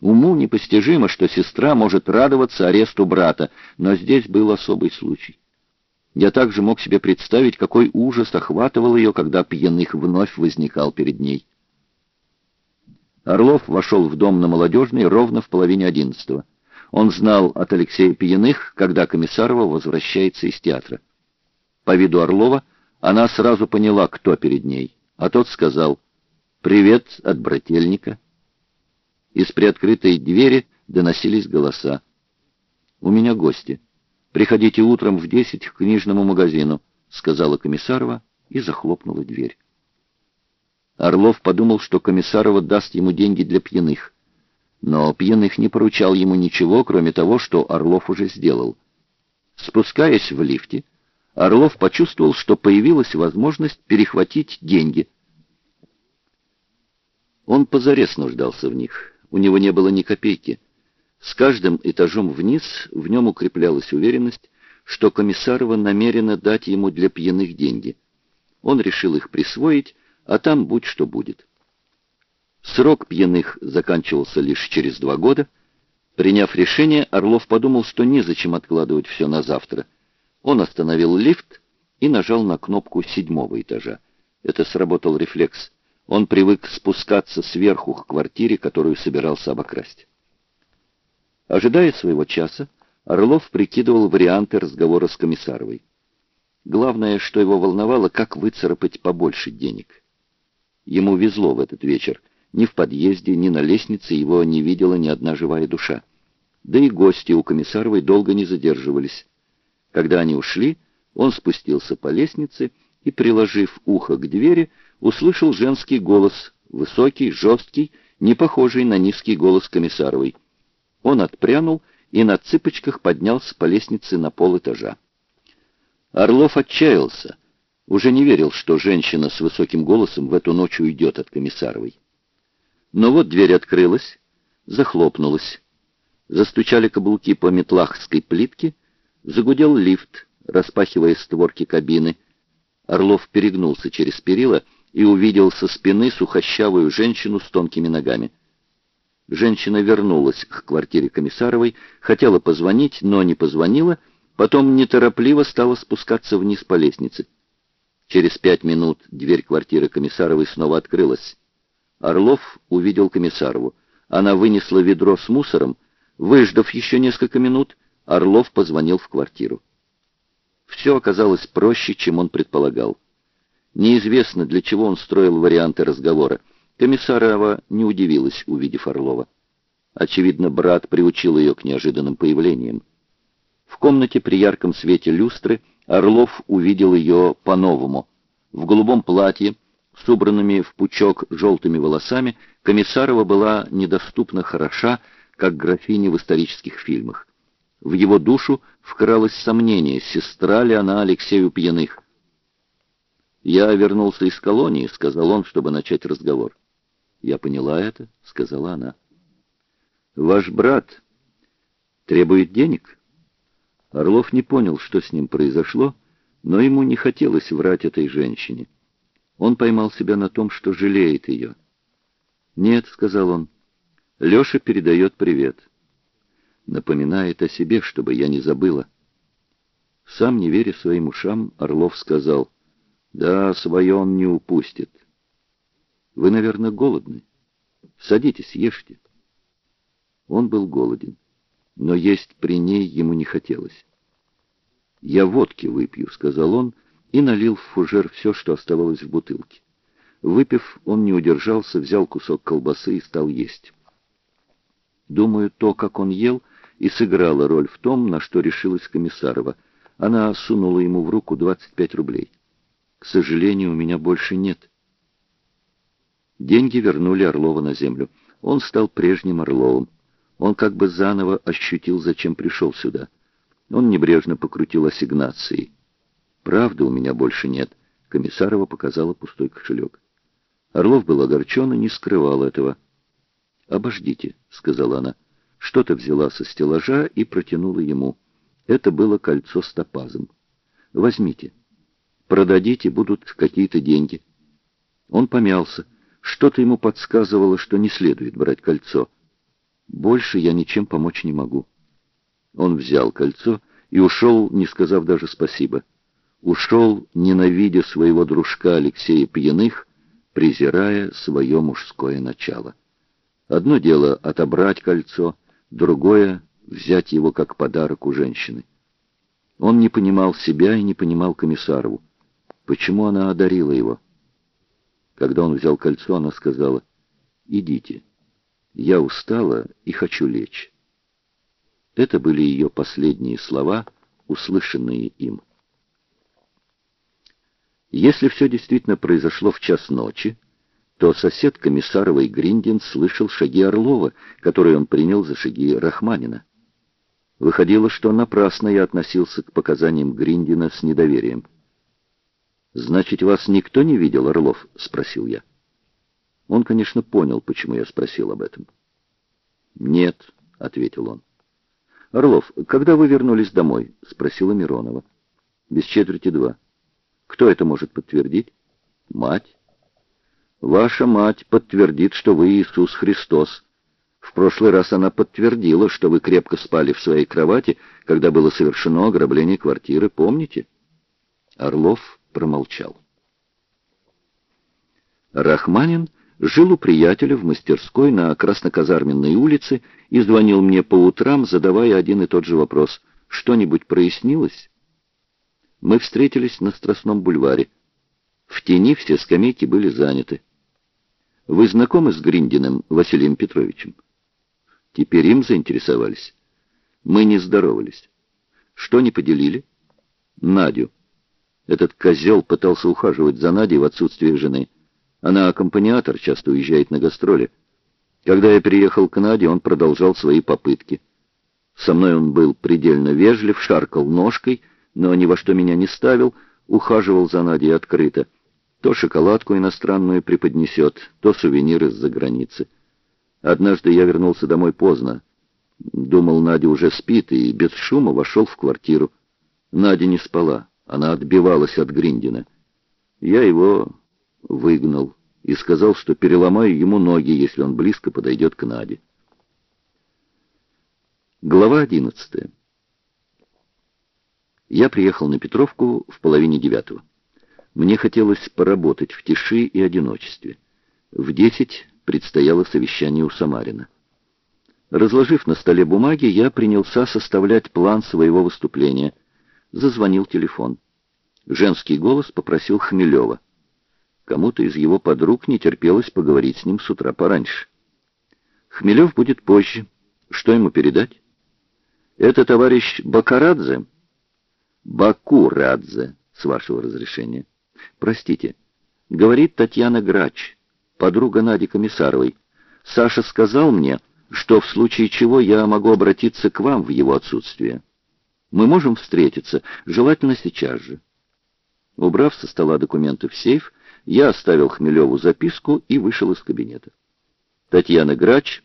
Уму непостижимо, что сестра может радоваться аресту брата, но здесь был особый случай. Я также мог себе представить, какой ужас охватывал ее, когда пьяных вновь возникал перед ней. Орлов вошел в дом на Молодежной ровно в половине одиннадцатого. Он знал от Алексея Пьяных, когда Комиссарова возвращается из театра. По виду Орлова она сразу поняла, кто перед ней, а тот сказал «Привет от брательника». Из приоткрытой двери доносились голоса. «У меня гости. Приходите утром в десять к книжному магазину», — сказала Комиссарова и захлопнула дверь. Орлов подумал, что Комиссарова даст ему деньги для пьяных. Но пьяных не поручал ему ничего, кроме того, что Орлов уже сделал. Спускаясь в лифте, Орлов почувствовал, что появилась возможность перехватить деньги. Он позарез нуждался в них. У него не было ни копейки. С каждым этажом вниз в нем укреплялась уверенность, что Комиссарова намерена дать ему для пьяных деньги. Он решил их присвоить, а там будь что будет. Срок пьяных заканчивался лишь через два года. Приняв решение, Орлов подумал, что незачем откладывать все на завтра. Он остановил лифт и нажал на кнопку седьмого этажа. Это сработал рефлекс. Он привык спускаться сверху к квартире, которую собирался обокрасть. Ожидая своего часа, Орлов прикидывал варианты разговора с Комиссаровой. Главное, что его волновало, как выцарапать побольше денег. Ему везло в этот вечер. Ни в подъезде, ни на лестнице его не видела ни одна живая душа. Да и гости у Комиссаровой долго не задерживались. Когда они ушли, он спустился по лестнице и, приложив ухо к двери, услышал женский голос, высокий, жесткий, не похожий на низкий голос Комиссаровой. Он отпрянул и на цыпочках поднялся по лестнице на пол этажа. Орлов отчаялся, уже не верил, что женщина с высоким голосом в эту ночь уйдет от Комиссаровой. Но вот дверь открылась, захлопнулась. Застучали каблуки по метлахской плитке, загудел лифт, распахивая створки кабины. Орлов перегнулся через перила и увидел со спины сухощавую женщину с тонкими ногами. Женщина вернулась к квартире Комиссаровой, хотела позвонить, но не позвонила, потом неторопливо стала спускаться вниз по лестнице. Через пять минут дверь квартиры Комиссаровой снова открылась. Орлов увидел Комиссарову. Она вынесла ведро с мусором. Выждав еще несколько минут, Орлов позвонил в квартиру. Все оказалось проще, чем он предполагал. Неизвестно, для чего он строил варианты разговора. Комиссарова не удивилась, увидев Орлова. Очевидно, брат приучил ее к неожиданным появлениям. В комнате при ярком свете люстры Орлов увидел ее по-новому. В голубом платье, с убранными в пучок желтыми волосами, Комиссарова была недоступно хороша, как графиня в исторических фильмах. В его душу вкралось сомнение, сестра ли она Алексею Пьяных. «Я вернулся из колонии», — сказал он, чтобы начать разговор. «Я поняла это», — сказала она. «Ваш брат требует денег?» Орлов не понял, что с ним произошло, но ему не хотелось врать этой женщине. Он поймал себя на том, что жалеет ее. «Нет», — сказал он, — «Леша передает привет. Напоминает о себе, чтобы я не забыла». Сам, не веря своим ушам, Орлов сказал, «Да, свое он не упустит. Вы, наверное, голодны. Садитесь, ешьте». Он был голоден, но есть при ней ему не хотелось. «Я водки выпью», — сказал он, — и налил в фужер все, что оставалось в бутылке. Выпив, он не удержался, взял кусок колбасы и стал есть. Думаю, то, как он ел, и сыграло роль в том, на что решилась Комиссарова. Она сунула ему в руку 25 рублей. «К сожалению, у меня больше нет». Деньги вернули Орлова на землю. Он стал прежним Орловым. Он как бы заново ощутил, зачем пришел сюда. Он небрежно покрутил ассигнации. «Правда, у меня больше нет», — Комиссарова показала пустой кошелек. Орлов был огорчен и не скрывал этого. «Обождите», — сказала она. Что-то взяла со стеллажа и протянула ему. Это было кольцо с топазом. «Возьмите. Продадите, будут какие-то деньги». Он помялся. Что-то ему подсказывало, что не следует брать кольцо. Больше я ничем помочь не могу. Он взял кольцо и ушел, не сказав даже спасибо. Ушел, ненавидя своего дружка Алексея Пьяных, презирая свое мужское начало. Одно дело — отобрать кольцо, другое — взять его как подарок у женщины. Он не понимал себя и не понимал Комиссарову. Почему она одарила его? Когда он взял кольцо, она сказала, «Идите, я устала и хочу лечь». Это были ее последние слова, услышанные им. Если все действительно произошло в час ночи, то сосед комиссаровой Гриндин слышал шаги Орлова, которые он принял за шаги Рахманина. Выходило, что напрасно я относился к показаниям Гриндина с недоверием. «Значит, вас никто не видел, Орлов?» — спросил я. Он, конечно, понял, почему я спросил об этом. «Нет», — ответил он. «Орлов, когда вы вернулись домой?» — спросила Миронова. «Без четверти два». «Кто это может подтвердить?» «Мать». «Ваша мать подтвердит, что вы Иисус Христос. В прошлый раз она подтвердила, что вы крепко спали в своей кровати, когда было совершено ограбление квартиры, помните?» Орлов промолчал. Рахманин жил у приятеля в мастерской на Красноказарменной улице и звонил мне по утрам, задавая один и тот же вопрос. «Что-нибудь прояснилось?» Мы встретились на Страстном бульваре. В тени все скамейки были заняты. «Вы знакомы с Гриндиным Василием Петровичем?» Теперь им заинтересовались. Мы не здоровались. Что не поделили? Надю. Этот козел пытался ухаживать за Надей в отсутствие жены. Она аккомпаниатор, часто уезжает на гастроли. Когда я переехал к Наде, он продолжал свои попытки. Со мной он был предельно вежлив, шаркал ножкой, но ни во что меня не ставил, ухаживал за Надей открыто. То шоколадку иностранную преподнесет, то сувенир из-за границы. Однажды я вернулся домой поздно. Думал, Надя уже спит, и без шума вошел в квартиру. Надя не спала, она отбивалась от Гриндина. Я его выгнал и сказал, что переломаю ему ноги, если он близко подойдет к Наде. Глава одиннадцатая. Я приехал на Петровку в половине девятого. Мне хотелось поработать в тиши и одиночестве. В десять предстояло совещание у Самарина. Разложив на столе бумаги, я принялся составлять план своего выступления. Зазвонил телефон. Женский голос попросил Хмелева. Кому-то из его подруг не терпелось поговорить с ним с утра пораньше. Хмелев будет позже. Что ему передать? Это товарищ Бакарадзе? Бакурадзе, с вашего разрешения. Простите. Говорит Татьяна Грач, подруга Нади Комиссаровой. Саша сказал мне, что в случае чего я могу обратиться к вам в его отсутствие. Мы можем встретиться, желательно сейчас же. Убрав со стола документы в сейф, я оставил Хмелеву записку и вышел из кабинета. Татьяна Грач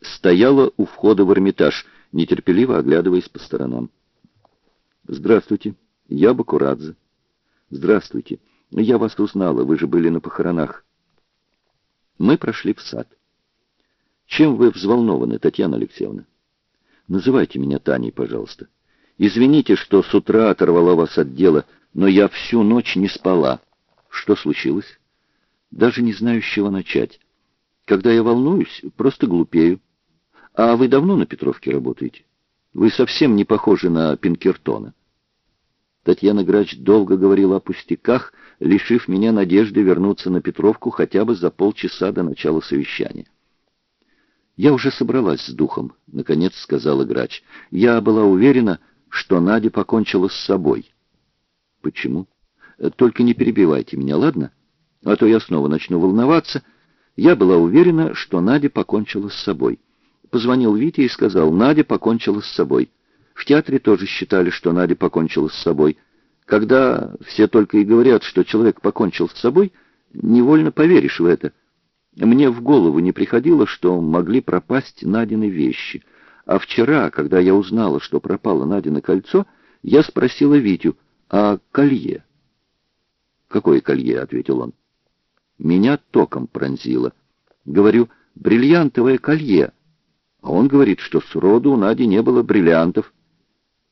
стояла у входа в Эрмитаж, нетерпеливо оглядываясь по сторонам. «Здравствуйте, я Бакурадзе». «Здравствуйте, я вас узнала, вы же были на похоронах». Мы прошли в сад. «Чем вы взволнованы, Татьяна Алексеевна?» «Называйте меня Таней, пожалуйста. Извините, что с утра оторвала вас от дела, но я всю ночь не спала». Что случилось? Даже не знаю, с чего начать. Когда я волнуюсь, просто глупею. А вы давно на Петровке работаете? Вы совсем не похожи на Пинкертона. Татьяна Грач долго говорила о пустяках, лишив меня надежды вернуться на Петровку хотя бы за полчаса до начала совещания. «Я уже собралась с духом», — наконец сказала Грач. «Я была уверена, что Надя покончила с собой». «Почему?» Только не перебивайте меня, ладно? А то я снова начну волноваться. Я была уверена, что Надя покончила с собой. Позвонил Витя и сказал, Надя покончила с собой. В театре тоже считали, что Надя покончила с собой. Когда все только и говорят, что человек покончил с собой, невольно поверишь в это. Мне в голову не приходило, что могли пропасть Надины вещи. А вчера, когда я узнала, что пропало Надино кольцо, я спросила Витю, а колье? «Какое колье?» — ответил он. «Меня током пронзило. Говорю, бриллиантовое колье. А он говорит, что с роду у Нади не было бриллиантов.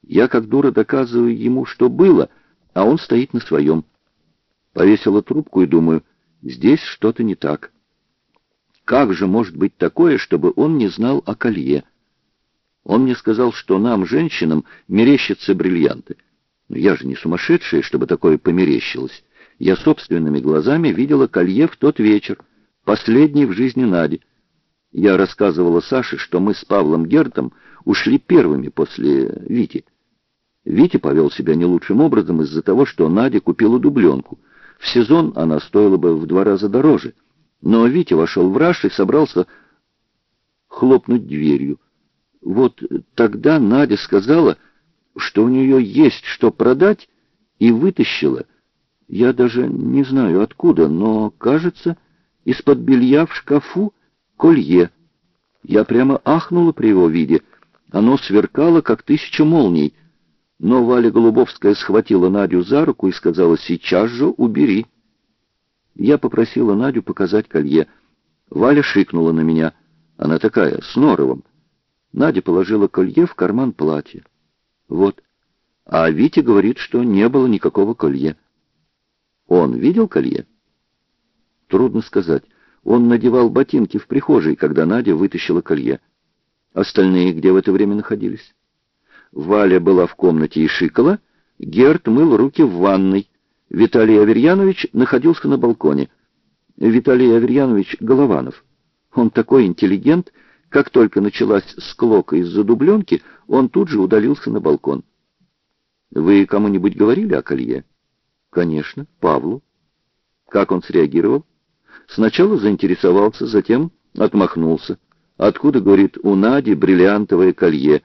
Я как дура доказываю ему, что было, а он стоит на своем. Повесила трубку и думаю, здесь что-то не так. Как же может быть такое, чтобы он не знал о колье? Он мне сказал, что нам, женщинам, мерещатся бриллианты. Но я же не сумасшедшая, чтобы такое померещилось. Я собственными глазами видела колье в тот вечер, последний в жизни Нади. Я рассказывала Саше, что мы с Павлом Гертом ушли первыми после Вити. Витя повел себя не лучшим образом из-за того, что Надя купила дубленку. В сезон она стоила бы в два раза дороже. Но Витя вошел в раж и собрался хлопнуть дверью. Вот тогда Надя сказала, что у нее есть что продать, и вытащила. Я даже не знаю откуда, но, кажется, из-под белья в шкафу колье. Я прямо ахнула при его виде. Оно сверкало, как тысяча молний. Но Валя Голубовская схватила Надю за руку и сказала, «Сейчас же убери». Я попросила Надю показать колье. Валя шикнула на меня. Она такая, с норовом. Надя положила колье в карман платья. Вот. А Витя говорит, что не было никакого колье. Он видел колье? Трудно сказать. Он надевал ботинки в прихожей, когда Надя вытащила колье. Остальные где в это время находились? Валя была в комнате и шикала, Герт мыл руки в ванной. Виталий Аверьянович находился на балконе. Виталий Аверьянович Голованов. Он такой интеллигент, как только началась склока из-за дубленки, он тут же удалился на балкон. «Вы кому-нибудь говорили о колье?» «Конечно, Павлу». «Как он среагировал?» «Сначала заинтересовался, затем отмахнулся. Откуда, говорит, у Нади бриллиантовое колье?»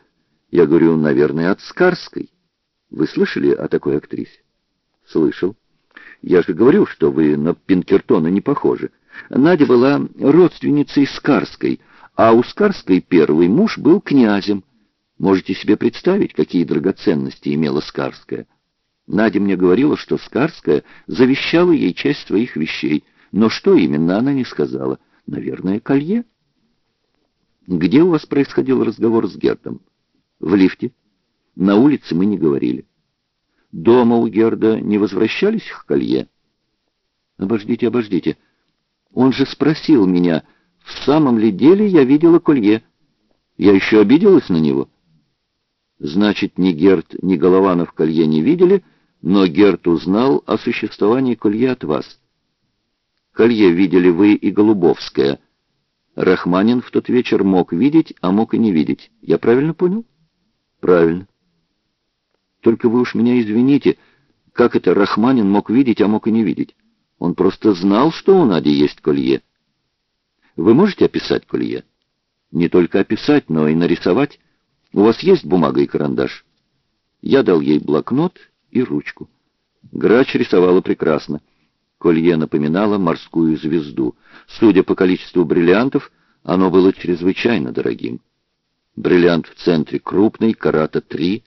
Я говорю, наверное, от Скарской. Вы слышали о такой актрисе?» «Слышал. Я же говорю, что вы на Пинкертона не похожи. Надя была родственницей Скарской, а у Скарской первый муж был князем. Можете себе представить, какие драгоценности имела Скарская? Надя мне говорила, что Скарская завещала ей часть своих вещей, но что именно, она не сказала. Наверное, колье. Где у вас происходил разговор с Гердом? В лифте. На улице мы не говорили. Дома у Герда не возвращались к колье? Обождите, обождите. Он же спросил меня... В самом ли деле я видела колье? Я еще обиделась на него. Значит, ни Герт, ни Голованов колье не видели, но Герт узнал о существовании колье от вас. Колье видели вы и Голубовская. Рахманин в тот вечер мог видеть, а мог и не видеть. Я правильно понял? Правильно. Только вы уж меня извините, как это Рахманин мог видеть, а мог и не видеть? Он просто знал, что у Нади есть колье. Вы можете описать колье? Не только описать, но и нарисовать. У вас есть бумага и карандаш? Я дал ей блокнот и ручку. Грач рисовала прекрасно. Колье напоминало морскую звезду. Судя по количеству бриллиантов, оно было чрезвычайно дорогим. Бриллиант в центре крупный, карата три,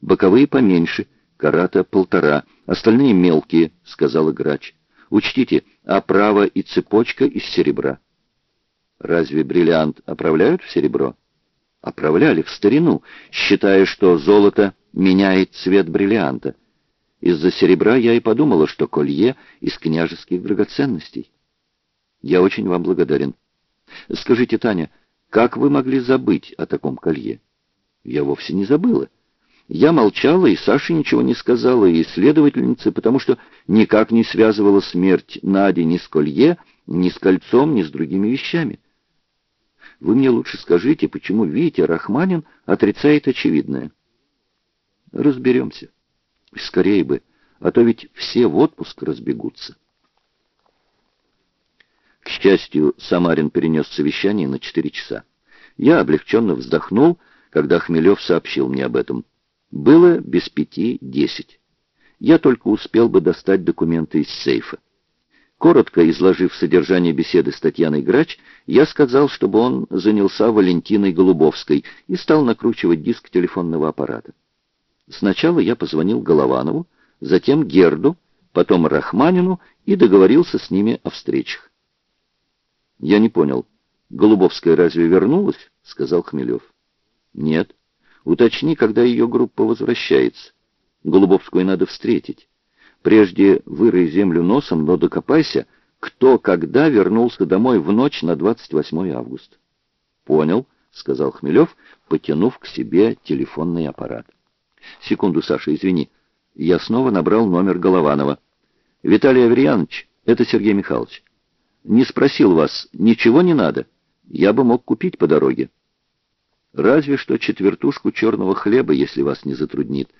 боковые поменьше, карата полтора, остальные мелкие, сказала грач. Учтите, оправа и цепочка из серебра. Разве бриллиант оправляют в серебро? Оправляли в старину, считая, что золото меняет цвет бриллианта. Из-за серебра я и подумала, что колье из княжеских драгоценностей. Я очень вам благодарен. Скажите, Таня, как вы могли забыть о таком колье? Я вовсе не забыла. Я молчала, и Саше ничего не сказала, и следовательнице, потому что никак не связывала смерть Нади ни с колье, ни с кольцом, ни с другими вещами. Вы мне лучше скажите, почему Витя Рахманин отрицает очевидное. Разберемся. Скорее бы, а то ведь все в отпуск разбегутся. К счастью, Самарин перенес совещание на четыре часа. Я облегченно вздохнул, когда Хмелев сообщил мне об этом. Было без пяти десять. Я только успел бы достать документы из сейфа. Коротко изложив содержание беседы с Татьяной Грач, я сказал, чтобы он занялся Валентиной Голубовской и стал накручивать диск телефонного аппарата. Сначала я позвонил Голованову, затем Герду, потом Рахманину и договорился с ними о встречах. Я не понял, Голубовская разве вернулась? сказал Хмелев. Нет. Уточни, когда ее группа возвращается. Голубовскую надо встретить. Прежде вырой землю носом, но докопайся, кто когда вернулся домой в ночь на 28 августа. Понял, сказал Хмелев, потянув к себе телефонный аппарат. Секунду, Саша, извини. Я снова набрал номер Голованова. Виталий Аверьянович, это Сергей Михайлович. Не спросил вас, ничего не надо? Я бы мог купить по дороге. Разве что четвертушку черного хлеба, если вас не затруднит.